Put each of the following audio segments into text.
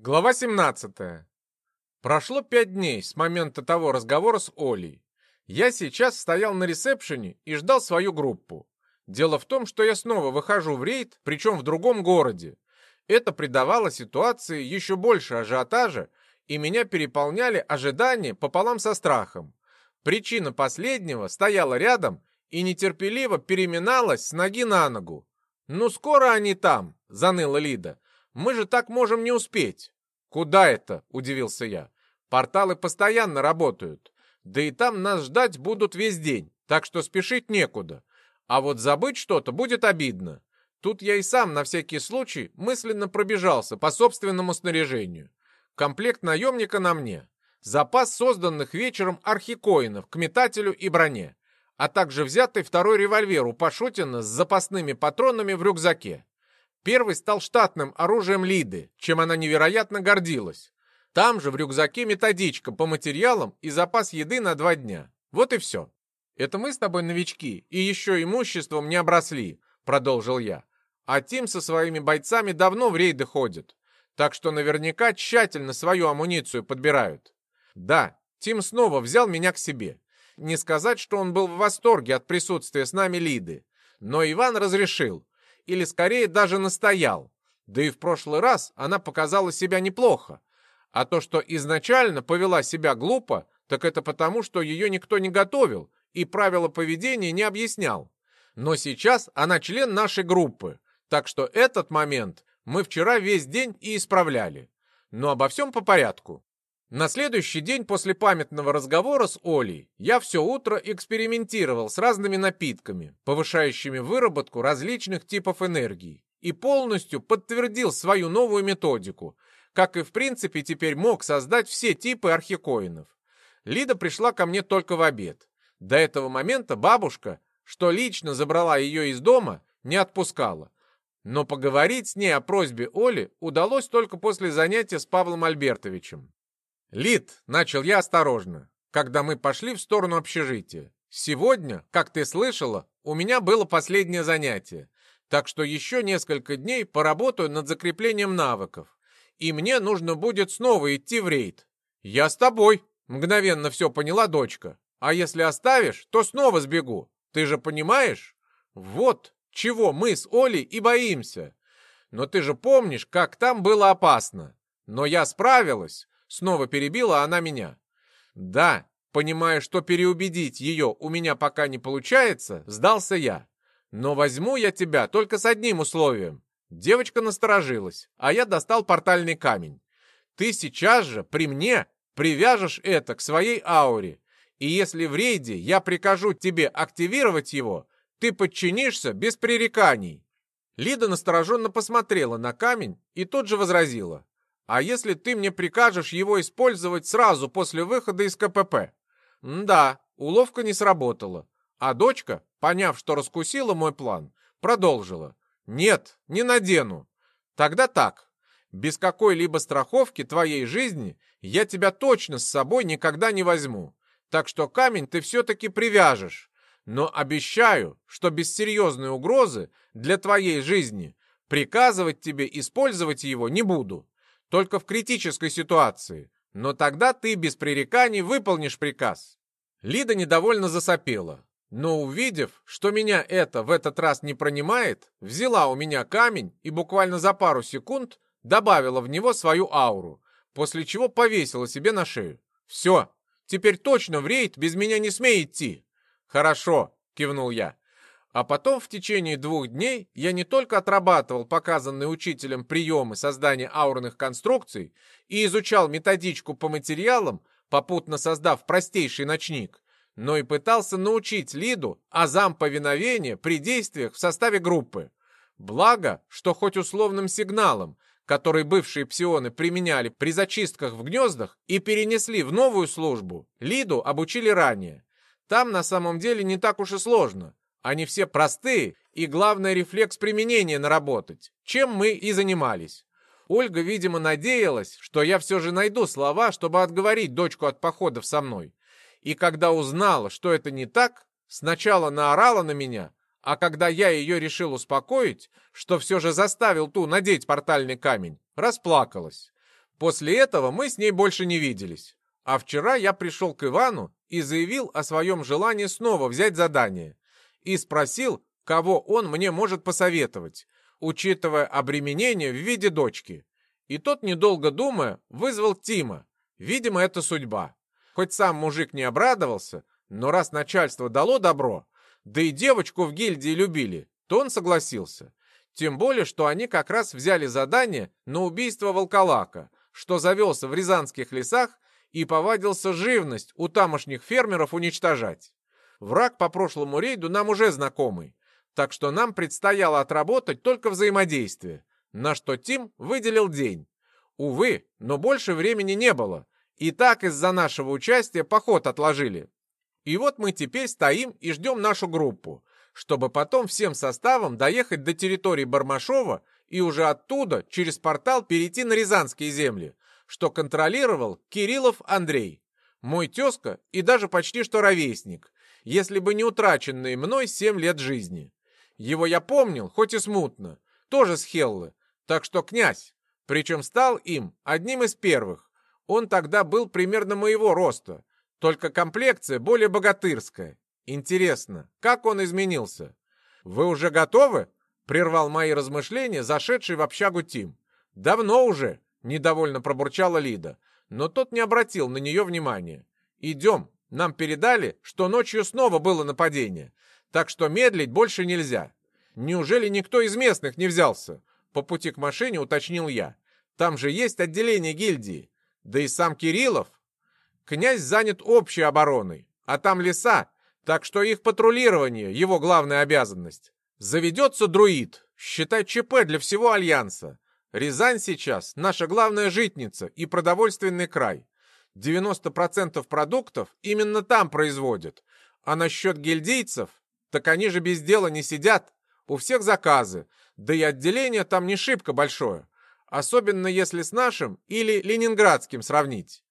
Глава 17. Прошло пять дней с момента того разговора с Олей. Я сейчас стоял на ресепшене и ждал свою группу. Дело в том, что я снова выхожу в рейд, причем в другом городе. Это придавало ситуации еще больше ажиотажа, и меня переполняли ожидания пополам со страхом. Причина последнего стояла рядом и нетерпеливо переминалась с ноги на ногу. «Ну, скоро они там», — заныла Лида. Мы же так можем не успеть. Куда это? Удивился я. Порталы постоянно работают. Да и там нас ждать будут весь день, так что спешить некуда. А вот забыть что-то будет обидно. Тут я и сам на всякий случай мысленно пробежался по собственному снаряжению. Комплект наемника на мне. Запас созданных вечером архикоинов к метателю и броне. А также взятый второй револьвер у Пашутина с запасными патронами в рюкзаке. Первый стал штатным оружием Лиды, чем она невероятно гордилась. Там же в рюкзаке методичка по материалам и запас еды на два дня. Вот и все. Это мы с тобой новички и еще имуществом не обросли, продолжил я. А Тим со своими бойцами давно в рейды ходит. Так что наверняка тщательно свою амуницию подбирают. Да, Тим снова взял меня к себе. Не сказать, что он был в восторге от присутствия с нами Лиды. Но Иван разрешил, или скорее даже настоял. Да и в прошлый раз она показала себя неплохо. А то, что изначально повела себя глупо, так это потому, что ее никто не готовил и правила поведения не объяснял. Но сейчас она член нашей группы, так что этот момент мы вчера весь день и исправляли. Но обо всем по порядку. На следующий день после памятного разговора с Олей я все утро экспериментировал с разными напитками, повышающими выработку различных типов энергии, и полностью подтвердил свою новую методику, как и в принципе теперь мог создать все типы архикоинов. Лида пришла ко мне только в обед. До этого момента бабушка, что лично забрала ее из дома, не отпускала. Но поговорить с ней о просьбе Оли удалось только после занятия с Павлом Альбертовичем. «Лид», — начал я осторожно, когда мы пошли в сторону общежития. «Сегодня, как ты слышала, у меня было последнее занятие, так что еще несколько дней поработаю над закреплением навыков, и мне нужно будет снова идти в рейд». «Я с тобой», — мгновенно все поняла дочка. «А если оставишь, то снова сбегу. Ты же понимаешь? Вот чего мы с Олей и боимся. Но ты же помнишь, как там было опасно. Но я справилась, Снова перебила она меня. Да, понимая, что переубедить ее у меня пока не получается, сдался я. Но возьму я тебя только с одним условием. Девочка насторожилась, а я достал портальный камень. Ты сейчас же при мне привяжешь это к своей ауре. И если в рейде я прикажу тебе активировать его, ты подчинишься без пререканий. Лида настороженно посмотрела на камень и тут же возразила. А если ты мне прикажешь его использовать сразу после выхода из КПП? Да, уловка не сработала. А дочка, поняв, что раскусила мой план, продолжила. Нет, не надену. Тогда так. Без какой-либо страховки твоей жизни я тебя точно с собой никогда не возьму. Так что камень ты все-таки привяжешь. Но обещаю, что без серьезной угрозы для твоей жизни приказывать тебе использовать его не буду. Только в критической ситуации. Но тогда ты без пререканий выполнишь приказ». Лида недовольно засопела. Но увидев, что меня это в этот раз не пронимает, взяла у меня камень и буквально за пару секунд добавила в него свою ауру, после чего повесила себе на шею. «Все, теперь точно в рейд без меня не смей идти». «Хорошо», — кивнул я. А потом в течение двух дней я не только отрабатывал показанные учителем приемы создания аурных конструкций и изучал методичку по материалам, попутно создав простейший ночник, но и пытался научить Лиду азам повиновения при действиях в составе группы. Благо, что хоть условным сигналом, который бывшие псионы применяли при зачистках в гнездах и перенесли в новую службу, Лиду обучили ранее. Там на самом деле не так уж и сложно. Они все простые, и главное рефлекс применения наработать, чем мы и занимались. Ольга, видимо, надеялась, что я все же найду слова, чтобы отговорить дочку от походов со мной. И когда узнала, что это не так, сначала наорала на меня, а когда я ее решил успокоить, что все же заставил ту надеть портальный камень, расплакалась. После этого мы с ней больше не виделись. А вчера я пришел к Ивану и заявил о своем желании снова взять задание. И спросил, кого он мне может посоветовать, учитывая обременение в виде дочки. И тот, недолго думая, вызвал Тима. Видимо, это судьба. Хоть сам мужик не обрадовался, но раз начальство дало добро, да и девочку в гильдии любили, то он согласился. Тем более, что они как раз взяли задание на убийство волколака, что завелся в рязанских лесах и повадился живность у тамошних фермеров уничтожать. Враг по прошлому рейду нам уже знакомый, так что нам предстояло отработать только взаимодействие, на что Тим выделил день. Увы, но больше времени не было, и так из-за нашего участия поход отложили. И вот мы теперь стоим и ждем нашу группу, чтобы потом всем составом доехать до территории Бармашова и уже оттуда через портал перейти на Рязанские земли, что контролировал Кириллов Андрей, мой тезка и даже почти что ровесник, если бы не утраченные мной семь лет жизни. Его я помнил, хоть и смутно, тоже с Хеллы, так что князь, причем стал им одним из первых. Он тогда был примерно моего роста, только комплекция более богатырская. Интересно, как он изменился? Вы уже готовы? Прервал мои размышления, зашедший в общагу Тим. Давно уже, недовольно пробурчала Лида, но тот не обратил на нее внимания. Идем, нам передали, что ночью снова было нападение, так что медлить больше нельзя. Неужели никто из местных не взялся? По пути к машине уточнил я. Там же есть отделение гильдии. Да и сам Кириллов. Князь занят общей обороной, а там леса, так что их патрулирование — его главная обязанность. Заведется друид, считай ЧП для всего Альянса. Рязань сейчас — наша главная житница и продовольственный край. 90% продуктов именно там производят. А насчет гильдейцев, так они же без дела не сидят. У всех заказы, да и отделение там не шибко большое. Особенно если с нашим или ленинградским сравнить.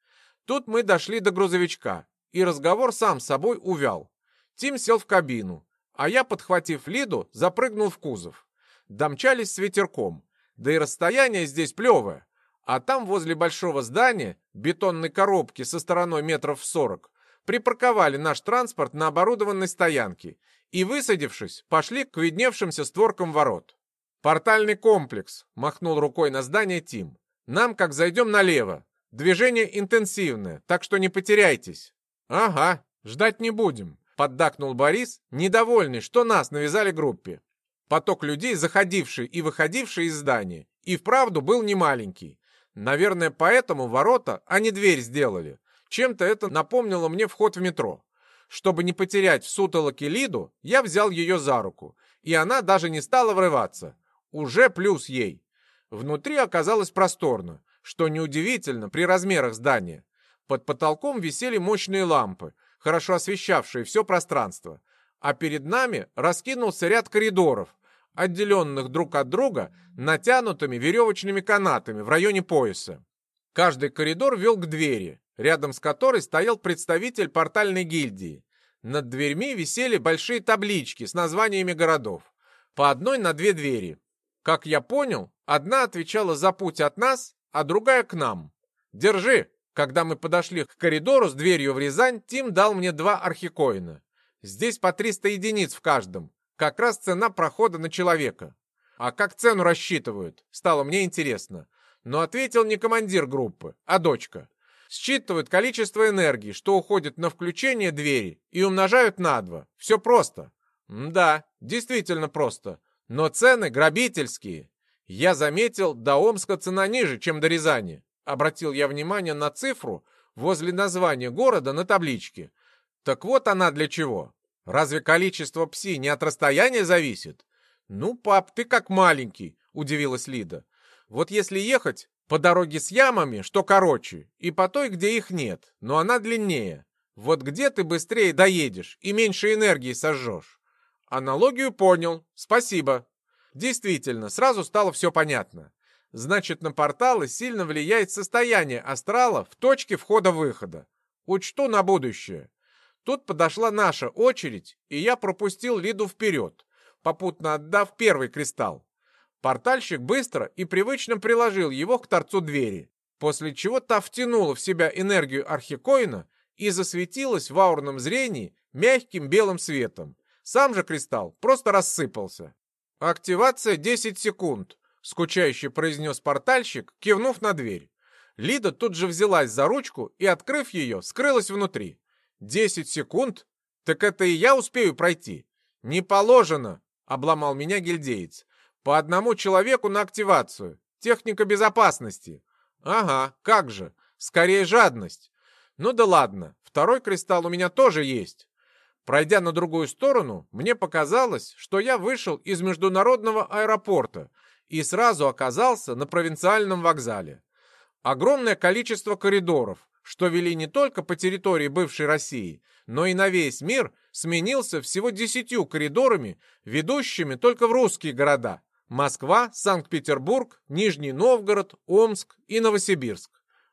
Тут мы дошли до грузовичка, и разговор сам собой увял. Тим сел в кабину, а я, подхватив Лиду, запрыгнул в кузов. Домчались с ветерком, да и расстояние здесь плевое. А там, возле большого здания, бетонной коробки со стороной метров в сорок, припарковали наш транспорт на оборудованной стоянке и, высадившись, пошли к видневшимся створкам ворот. «Портальный комплекс», — махнул рукой на здание Тим. «Нам, как зайдем налево. Движение интенсивное, так что не потеряйтесь». «Ага, ждать не будем», — поддакнул Борис, недовольный, что нас навязали группе. Поток людей, заходивший и выходивший из здания, и вправду был немаленький. Наверное, поэтому ворота, а не дверь сделали. Чем-то это напомнило мне вход в метро. Чтобы не потерять в сутолоке Лиду, я взял ее за руку, и она даже не стала врываться. Уже плюс ей. Внутри оказалось просторно, что неудивительно при размерах здания. Под потолком висели мощные лампы, хорошо освещавшие все пространство. А перед нами раскинулся ряд коридоров, отделенных друг от друга натянутыми веревочными канатами в районе пояса. Каждый коридор вел к двери, рядом с которой стоял представитель портальной гильдии. Над дверьми висели большие таблички с названиями городов. По одной на две двери. Как я понял, одна отвечала за путь от нас, а другая к нам. «Держи!» Когда мы подошли к коридору с дверью в Рязань, Тим дал мне два архикоина. Здесь по 300 единиц в каждом. Как раз цена прохода на человека. А как цену рассчитывают? Стало мне интересно. Но ответил не командир группы, а дочка. Считывают количество энергии, что уходит на включение двери, и умножают на два. Все просто. М да, действительно просто. Но цены грабительские. Я заметил, до Омска цена ниже, чем до Рязани. Обратил я внимание на цифру возле названия города на табличке. Так вот она для чего. Разве количество пси не от расстояния зависит? Ну, пап, ты как маленький, удивилась Лида. Вот если ехать по дороге с ямами, что короче, и по той, где их нет, но она длиннее. Вот где ты быстрее доедешь и меньше энергии сожжешь? Аналогию понял, спасибо. Действительно, сразу стало все понятно. Значит, на порталы сильно влияет состояние астрала в точке входа-выхода. Учту на будущее. Тут подошла наша очередь, и я пропустил Лиду вперед, попутно отдав первый кристалл. Портальщик быстро и привычно приложил его к торцу двери. после чего та втянула в себя энергию архикоина и засветилась в аурном зрении мягким белым светом. Сам же кристалл просто рассыпался. «Активация 10 секунд», — скучающе произнес портальщик, кивнув на дверь. Лида тут же взялась за ручку и, открыв ее, скрылась внутри. «Десять секунд? Так это и я успею пройти?» «Не положено», — обломал меня гильдеец. «По одному человеку на активацию. Техника безопасности». «Ага, как же. Скорее жадность. Ну да ладно, второй кристалл у меня тоже есть». Пройдя на другую сторону, мне показалось, что я вышел из международного аэропорта и сразу оказался на провинциальном вокзале. Огромное количество коридоров, что вели не только по территории бывшей России, но и на весь мир, сменился всего десятью коридорами, ведущими только в русские города – Москва, Санкт-Петербург, Нижний Новгород, Омск и Новосибирск.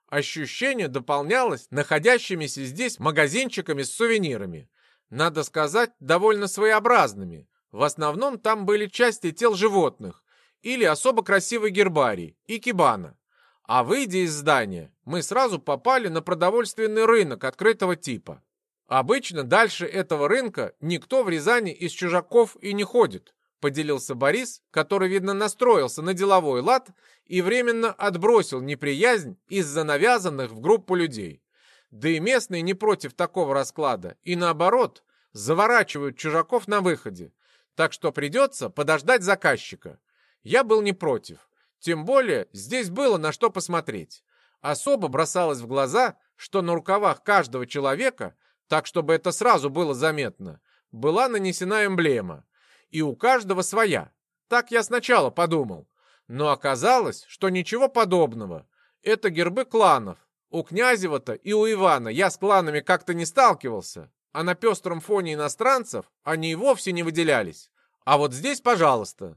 Ощущение дополнялось находящимися здесь магазинчиками с сувенирами. Надо сказать, довольно своеобразными. В основном там были части тел животных или особо красивый гербарий и кибана. А выйдя из здания, мы сразу попали на продовольственный рынок открытого типа. Обычно дальше этого рынка никто в Рязани из чужаков и не ходит, поделился Борис, который, видно, настроился на деловой лад и временно отбросил неприязнь из-за навязанных в группу людей. Да и местные не против такого расклада, и наоборот, заворачивают чужаков на выходе, так что придется подождать заказчика. Я был не против, тем более здесь было на что посмотреть. Особо бросалось в глаза, что на рукавах каждого человека, так чтобы это сразу было заметно, была нанесена эмблема. И у каждого своя. Так я сначала подумал. Но оказалось, что ничего подобного. Это гербы кланов. У Князева-то и у Ивана я с кланами как-то не сталкивался, а на пестром фоне иностранцев они и вовсе не выделялись. А вот здесь, пожалуйста,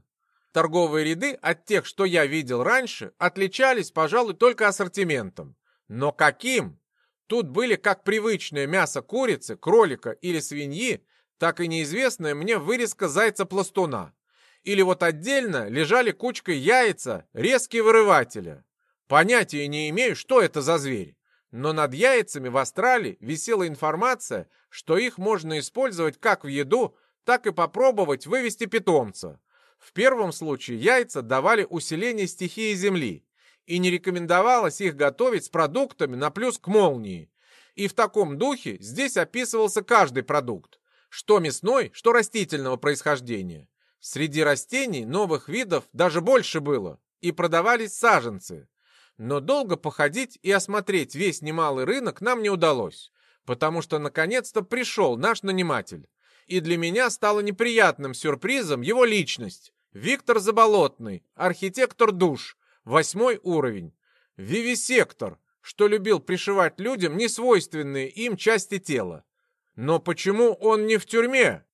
Торговые ряды от тех, что я видел раньше, отличались, пожалуй, только ассортиментом. Но каким? Тут были как привычное мясо курицы, кролика или свиньи, так и неизвестная мне вырезка зайца-пластуна. Или вот отдельно лежали кучкой яйца, резкие вырывателя. Понятия не имею, что это за зверь. Но над яйцами в Астрале висела информация, что их можно использовать как в еду, так и попробовать вывести питомца. В первом случае яйца давали усиление стихии Земли, и не рекомендовалось их готовить с продуктами на плюс к молнии. И в таком духе здесь описывался каждый продукт, что мясной, что растительного происхождения. Среди растений новых видов даже больше было, и продавались саженцы. Но долго походить и осмотреть весь немалый рынок нам не удалось, потому что наконец-то пришел наш наниматель и для меня стало неприятным сюрпризом его личность. Виктор Заболотный, архитектор душ, восьмой уровень. Вивисектор, что любил пришивать людям несвойственные им части тела. Но почему он не в тюрьме?